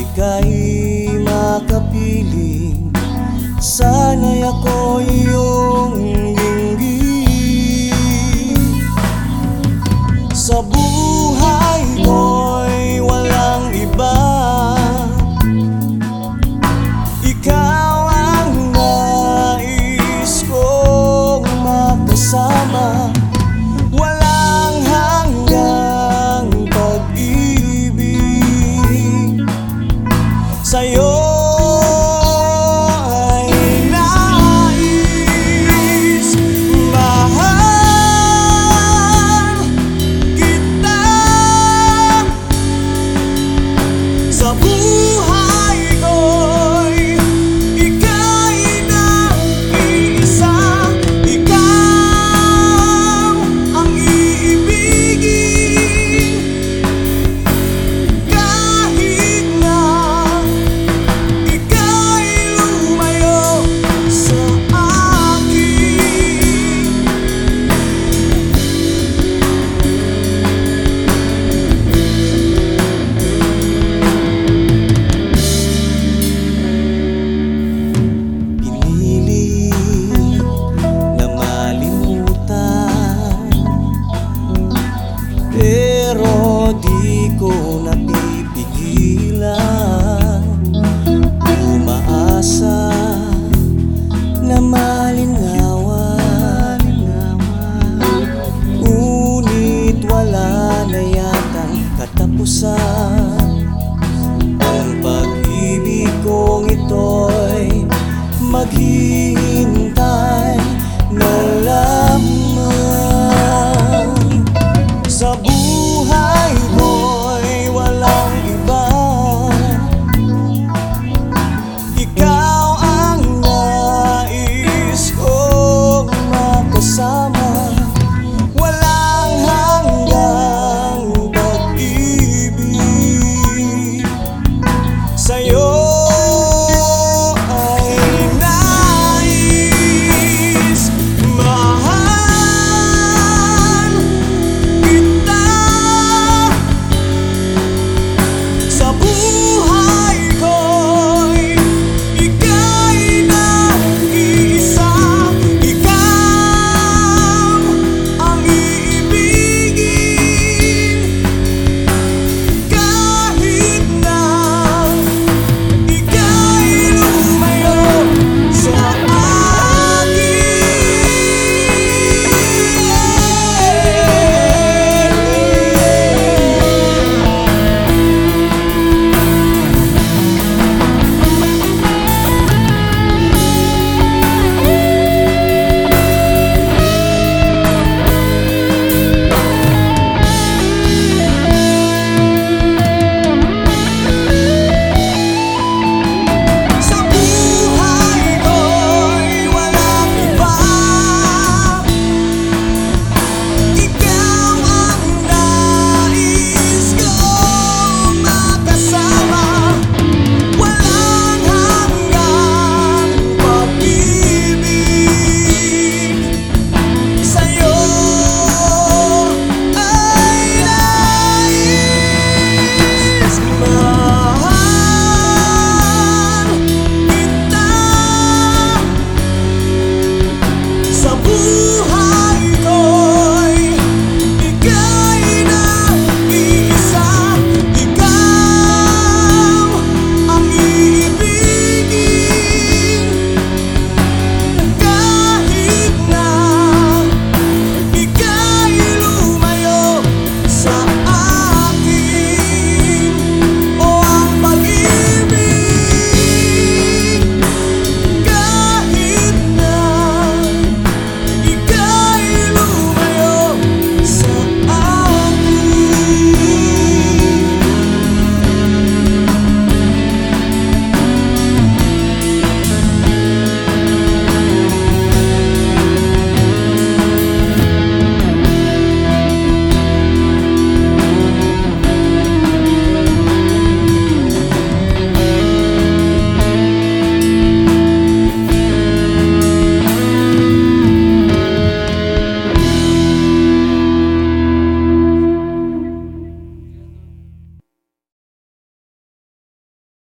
ika'y makapiling Sana'y ako iyong linggi Sa buhay sa'yo. maghiwalay